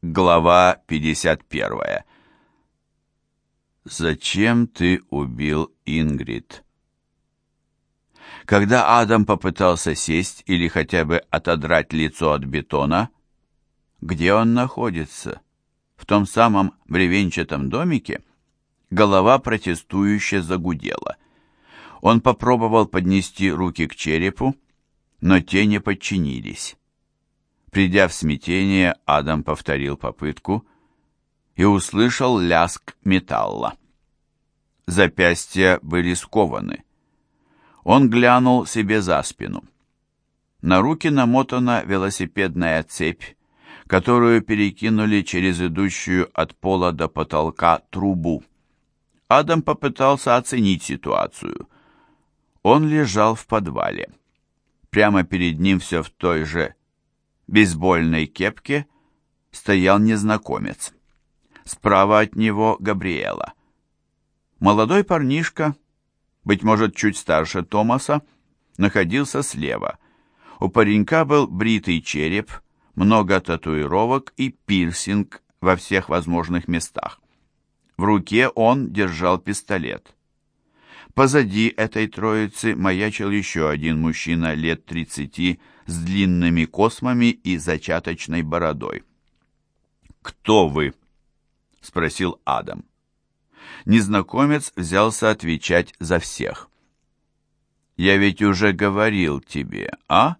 Глава 51. Зачем ты убил Ингрид? Когда Адам попытался сесть или хотя бы отодрать лицо от бетона, где он находится? В том самом бревенчатом домике? Голова протестующе загудела. Он попробовал поднести руки к черепу, но те не подчинились. Придя в смятение, Адам повторил попытку и услышал ляск металла. Запястья были скованы. Он глянул себе за спину. На руки намотана велосипедная цепь, которую перекинули через идущую от пола до потолка трубу. Адам попытался оценить ситуацию. Он лежал в подвале. Прямо перед ним все в той же бейсбольной кепке стоял незнакомец. Справа от него Габриэла. Молодой парнишка, быть может, чуть старше Томаса, находился слева. У паренька был бритый череп, много татуировок и пирсинг во всех возможных местах. В руке он держал пистолет. Позади этой троицы маячил еще один мужчина лет тридцати с длинными космами и зачаточной бородой. «Кто вы?» — спросил Адам. Незнакомец взялся отвечать за всех. «Я ведь уже говорил тебе, а?»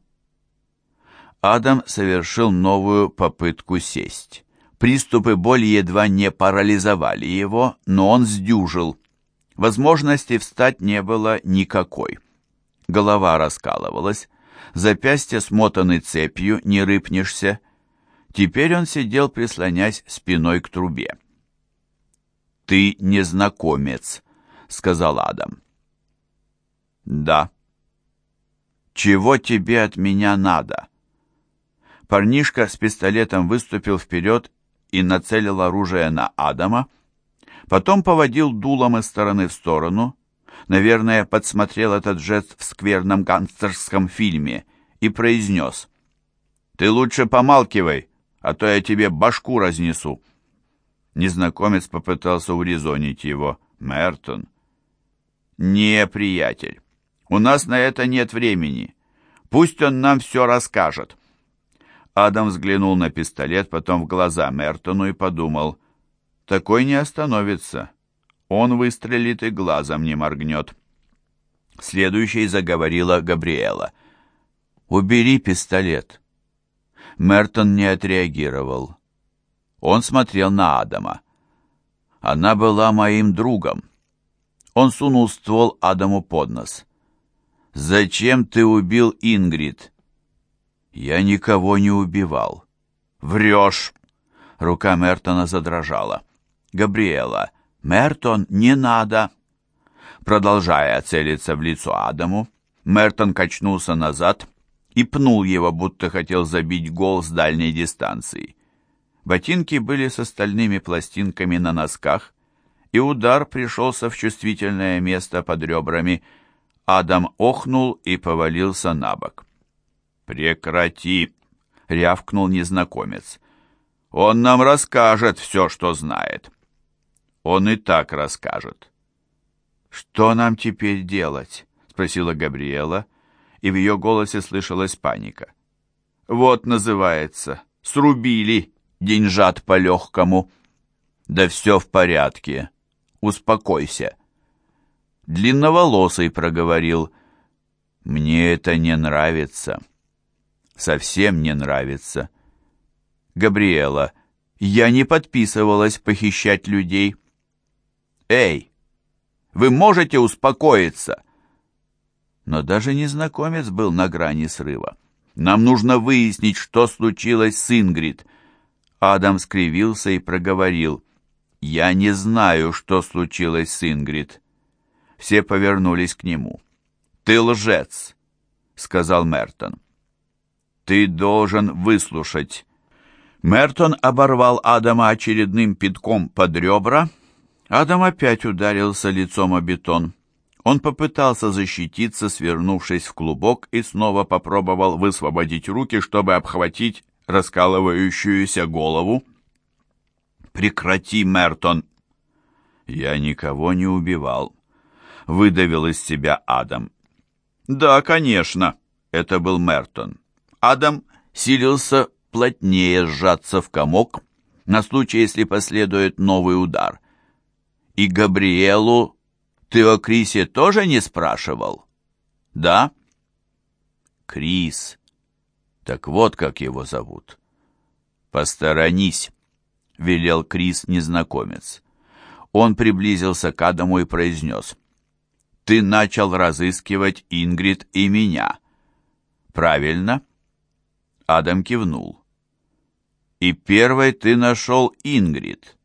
Адам совершил новую попытку сесть. Приступы боли едва не парализовали его, но он сдюжил. Возможности встать не было никакой. Голова раскалывалась, запястья смотаны цепью, не рыпнешься. Теперь он сидел, прислонясь спиной к трубе. «Ты незнакомец», — сказал Адам. «Да». «Чего тебе от меня надо?» Парнишка с пистолетом выступил вперед и нацелил оружие на Адама, потом поводил дулом из стороны в сторону, наверное, подсмотрел этот жест в скверном гангстерском фильме и произнес «Ты лучше помалкивай, а то я тебе башку разнесу». Незнакомец попытался урезонить его. «Мертон». «Не, приятель, у нас на это нет времени. Пусть он нам все расскажет». Адам взглянул на пистолет, потом в глаза Мертону и подумал, «Такой не остановится. Он выстрелит и глазом не моргнет. Следующей заговорила Габриэла. «Убери пистолет». Мертон не отреагировал. Он смотрел на Адама. Она была моим другом. Он сунул ствол Адаму под нос. «Зачем ты убил Ингрид?» «Я никого не убивал». «Врешь!» Рука Мертона задрожала. «Габриэла, «Мертон, не надо!» Продолжая целиться в лицо Адаму, Мертон качнулся назад и пнул его, будто хотел забить гол с дальней дистанции. Ботинки были с остальными пластинками на носках, и удар пришелся в чувствительное место под ребрами. Адам охнул и повалился на бок. «Прекрати!» — рявкнул незнакомец. «Он нам расскажет все, что знает». Он и так расскажет. «Что нам теперь делать?» — спросила Габриэла, и в ее голосе слышалась паника. «Вот называется. Срубили деньжат по-легкому». «Да все в порядке. Успокойся». Длинноволосый проговорил. «Мне это не нравится. Совсем не нравится». «Габриэла, я не подписывалась похищать людей». «Эй, вы можете успокоиться?» Но даже незнакомец был на грани срыва. «Нам нужно выяснить, что случилось с Ингрид». Адам скривился и проговорил. «Я не знаю, что случилось с Ингрид». Все повернулись к нему. «Ты лжец», — сказал Мертон. «Ты должен выслушать». Мертон оборвал Адама очередным пинком под ребра Адам опять ударился лицом о бетон. Он попытался защититься, свернувшись в клубок, и снова попробовал высвободить руки, чтобы обхватить раскалывающуюся голову. «Прекрати, Мертон!» «Я никого не убивал», — выдавил из себя Адам. «Да, конечно», — это был Мертон. Адам силился плотнее сжаться в комок на случай, если последует новый удар. «И Габриэлу ты о Крисе тоже не спрашивал?» «Да?» «Крис. Так вот, как его зовут». «Посторонись», — велел Крис незнакомец. Он приблизился к Адаму и произнес. «Ты начал разыскивать Ингрид и меня». «Правильно?» Адам кивнул. «И первой ты нашел Ингрид.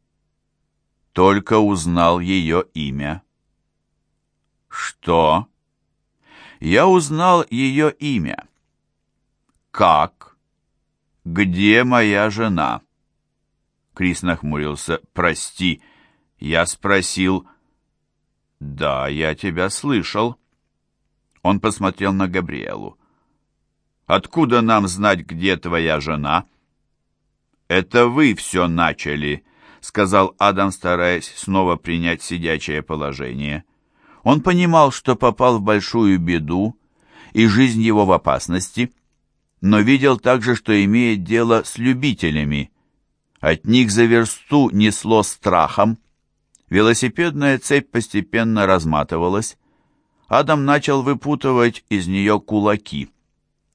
Только узнал ее имя». «Что?» «Я узнал ее имя». «Как? Где моя жена?» Крис нахмурился. «Прости, я спросил...» «Да, я тебя слышал». Он посмотрел на Габриэлу. Откуда нам знать, где твоя жена?» «Это вы все начали», — сказал Адам, стараясь снова принять сидячее положение. Он понимал, что попал в большую беду, и жизнь его в опасности, но видел также, что имеет дело с любителями. От них за версту несло страхом. Велосипедная цепь постепенно разматывалась. Адам начал выпутывать из нее кулаки.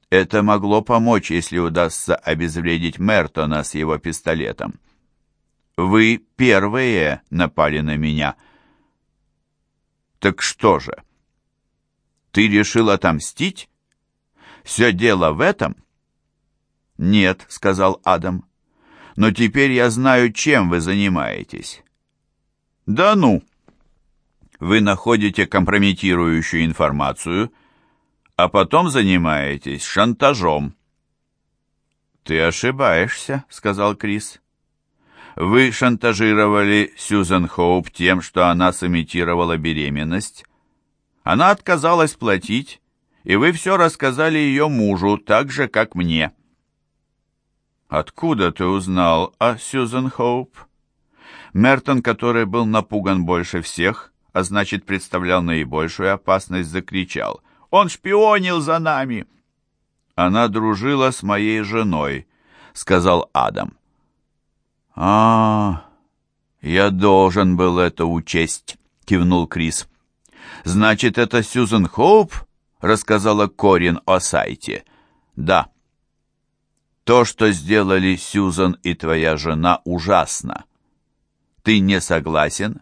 Это могло помочь, если удастся обезвредить Мертона с его пистолетом. Вы первые напали на меня. Так что же? Ты решил отомстить? Все дело в этом? Нет, сказал Адам. Но теперь я знаю, чем вы занимаетесь. Да ну! Вы находите компрометирующую информацию — а потом занимаетесь шантажом». «Ты ошибаешься», — сказал Крис. «Вы шантажировали Сьюзен Хоуп тем, что она сымитировала беременность. Она отказалась платить, и вы все рассказали ее мужу, так же, как мне». «Откуда ты узнал о Сьюзен Хоуп?» Мертон, который был напуган больше всех, а значит, представлял наибольшую опасность, закричал. Он шпионил за нами!» «Она дружила с моей женой», — сказал Адам. «А, я должен был это учесть», — кивнул Крис. «Значит, это Сьюзен Хоуп?» — рассказала Корин о сайте. «Да». «То, что сделали Сьюзан и твоя жена, ужасно. Ты не согласен?»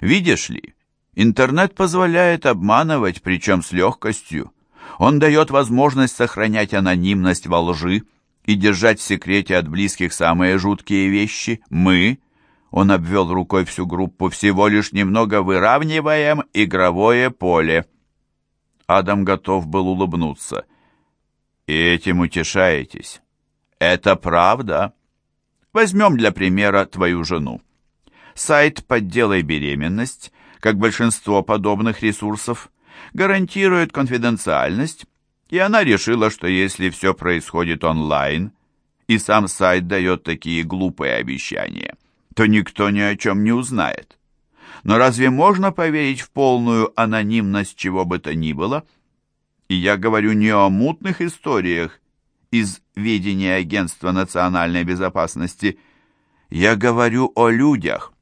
«Видишь ли, Интернет позволяет обманывать, причем с легкостью. Он дает возможность сохранять анонимность во лжи и держать в секрете от близких самые жуткие вещи. Мы, он обвел рукой всю группу, всего лишь немного выравниваем игровое поле. Адам готов был улыбнуться. И этим утешаетесь. Это правда. Возьмем для примера твою жену. Сайт «Подделай беременность» как большинство подобных ресурсов, гарантирует конфиденциальность, и она решила, что если все происходит онлайн, и сам сайт дает такие глупые обещания, то никто ни о чем не узнает. Но разве можно поверить в полную анонимность чего бы то ни было? И я говорю не о мутных историях из ведения Агентства национальной безопасности, я говорю о людях,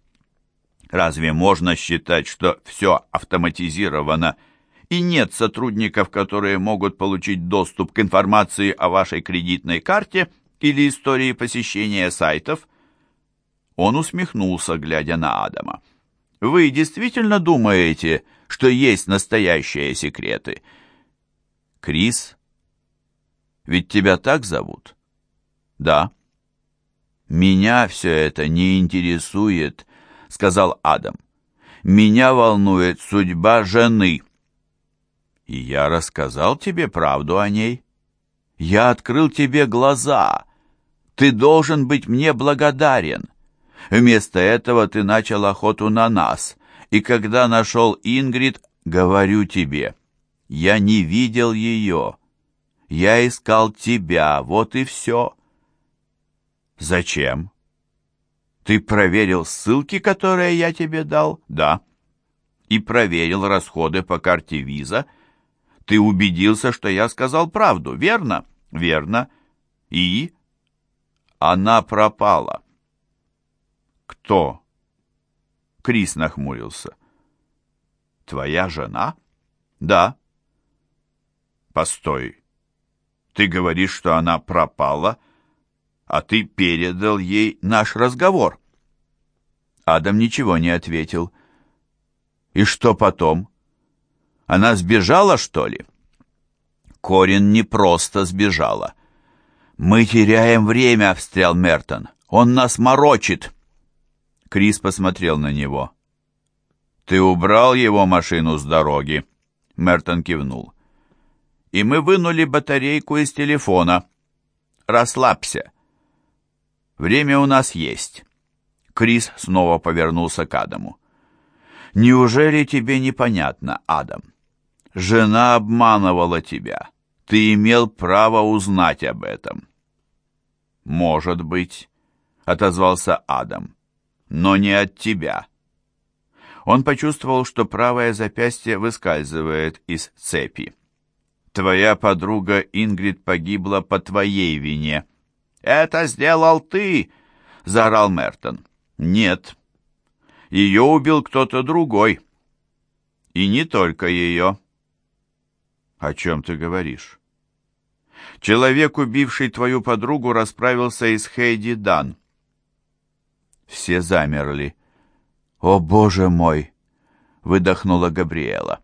Разве можно считать, что все автоматизировано и нет сотрудников, которые могут получить доступ к информации о вашей кредитной карте или истории посещения сайтов? Он усмехнулся, глядя на Адама. Вы действительно думаете, что есть настоящие секреты? Крис? Ведь тебя так зовут? Да. Меня все это не интересует, сказал Адам. «Меня волнует судьба жены». «И я рассказал тебе правду о ней. Я открыл тебе глаза. Ты должен быть мне благодарен. Вместо этого ты начал охоту на нас, и когда нашел Ингрид, говорю тебе, я не видел ее. Я искал тебя, вот и все». «Зачем?» Ты проверил ссылки, которые я тебе дал? Да. И проверил расходы по карте виза? Ты убедился, что я сказал правду, верно? Верно. И? Она пропала. Кто? Крис нахмурился. Твоя жена? Да. Постой. Ты говоришь, что она пропала, а ты передал ей наш разговор. Адам ничего не ответил. И что потом? Она сбежала, что ли? Корин не просто сбежала. «Мы теряем время», — встрял Мертон. «Он нас морочит». Крис посмотрел на него. «Ты убрал его машину с дороги?» Мертон кивнул. «И мы вынули батарейку из телефона. Расслабься. Время у нас есть». Крис снова повернулся к Адаму. «Неужели тебе непонятно, Адам? Жена обманывала тебя. Ты имел право узнать об этом». «Может быть», — отозвался Адам, — «но не от тебя». Он почувствовал, что правое запястье выскальзывает из цепи. «Твоя подруга Ингрид погибла по твоей вине». «Это сделал ты!» — заорал Мертон. «Нет. Ее убил кто-то другой. И не только ее». «О чем ты говоришь?» Человек, убивший твою подругу, расправился и с Хейди Дан. Все замерли. «О, Боже мой!» — выдохнула Габриэла.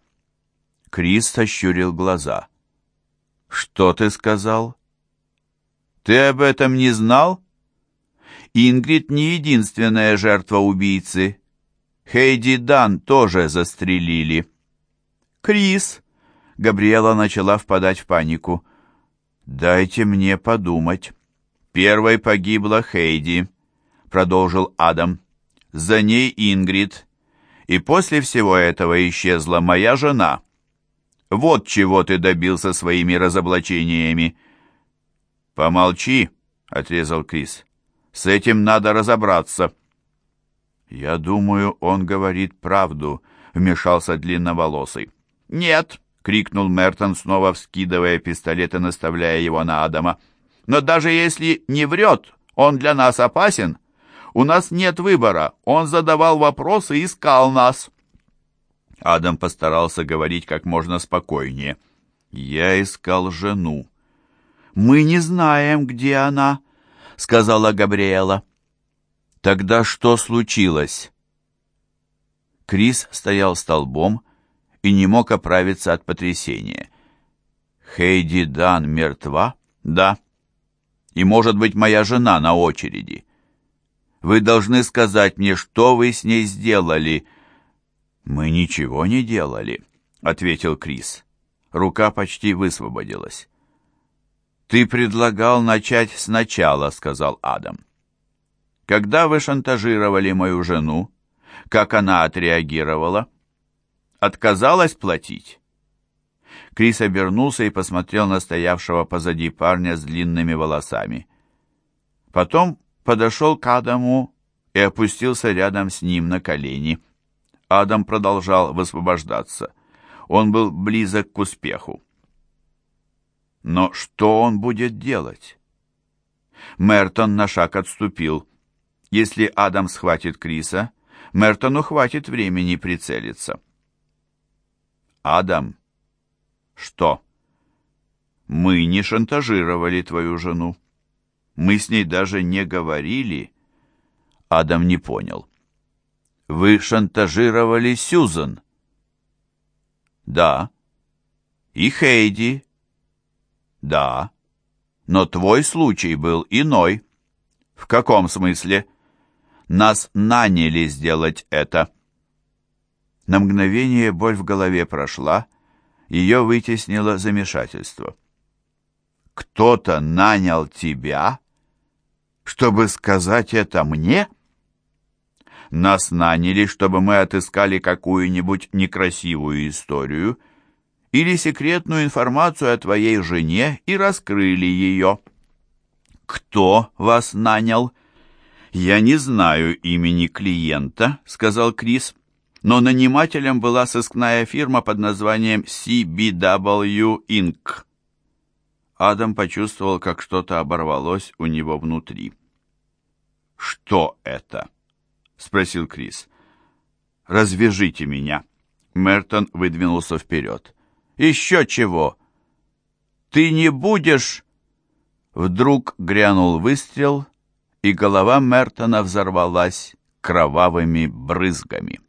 Крис сощурил глаза. «Что ты сказал?» «Ты об этом не знал?» «Ингрид не единственная жертва убийцы. Хейди Дан тоже застрелили». «Крис!» — Габриэла начала впадать в панику. «Дайте мне подумать». «Первой погибла Хейди», — продолжил Адам. «За ней Ингрид. И после всего этого исчезла моя жена. Вот чего ты добился своими разоблачениями». «Помолчи», — отрезал Крис. «С этим надо разобраться». «Я думаю, он говорит правду», — вмешался длинноволосый. «Нет», крикнул Мертон, снова вскидывая пистолет и наставляя его на Адама. «Но даже если не врет, он для нас опасен. У нас нет выбора. Он задавал вопросы и искал нас». Адам постарался говорить как можно спокойнее. «Я искал жену». «Мы не знаем, где она», — сказала Габриэла. «Тогда что случилось?» Крис стоял столбом, и не мог оправиться от потрясения. «Хейди Дан мертва?» «Да. И, может быть, моя жена на очереди. Вы должны сказать мне, что вы с ней сделали». «Мы ничего не делали», — ответил Крис. Рука почти высвободилась. «Ты предлагал начать сначала», — сказал Адам. «Когда вы шантажировали мою жену, как она отреагировала?» Отказалась платить?» Крис обернулся и посмотрел на стоявшего позади парня с длинными волосами. Потом подошел к Адаму и опустился рядом с ним на колени. Адам продолжал высвобождаться. Он был близок к успеху. Но что он будет делать? Мертон на шаг отступил. Если Адам схватит Криса, Мертону хватит времени прицелиться. Адам. Что? Мы не шантажировали твою жену. Мы с ней даже не говорили. Адам не понял. Вы шантажировали Сьюзан? Да. И Хейди? Да. Но твой случай был иной. В каком смысле? Нас наняли сделать это. На мгновение боль в голове прошла, ее вытеснило замешательство. «Кто-то нанял тебя, чтобы сказать это мне?» «Нас наняли, чтобы мы отыскали какую-нибудь некрасивую историю или секретную информацию о твоей жене и раскрыли ее». «Кто вас нанял?» «Я не знаю имени клиента», — сказал Крис, «но нанимателем была сыскная фирма под названием CBW Inc. Адам почувствовал, как что-то оборвалось у него внутри. «Что это?» — спросил Крис. «Развяжите меня». Мертон выдвинулся вперед. «Еще чего?» «Ты не будешь...» Вдруг грянул выстрел, и голова Мертона взорвалась кровавыми брызгами.